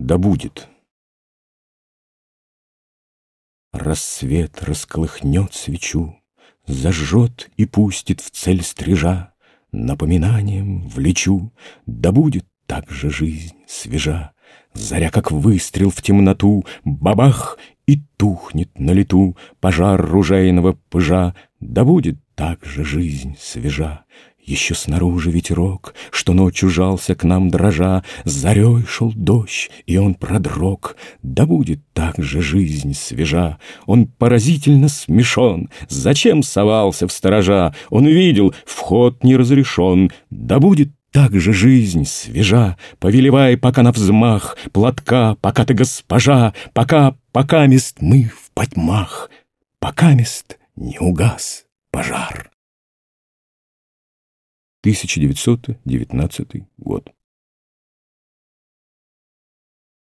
Да будет. Рассвет расколыхнет свечу, Зажжет и пустит в цель стрижа, Напоминанием влечу, Да будет так же жизнь свежа. Заря, как выстрел в темноту, Бабах! И тухнет на лету Пожар ружейного пыжа, Да будет так же жизнь свежа. Еще снаружи ветерок, что ночью жался к нам дрожа, Зарей шел дождь, и он продрог. Да будет так же жизнь свежа. Он поразительно смешон. Зачем совался в сторожа? Он видел, вход не разрешен. Да будет так же жизнь свежа, Повелевай пока на взмах Платка, пока ты госпожа, Пока, пока мест мы в потьмах, Пока мест не угас пожар. 1919 год.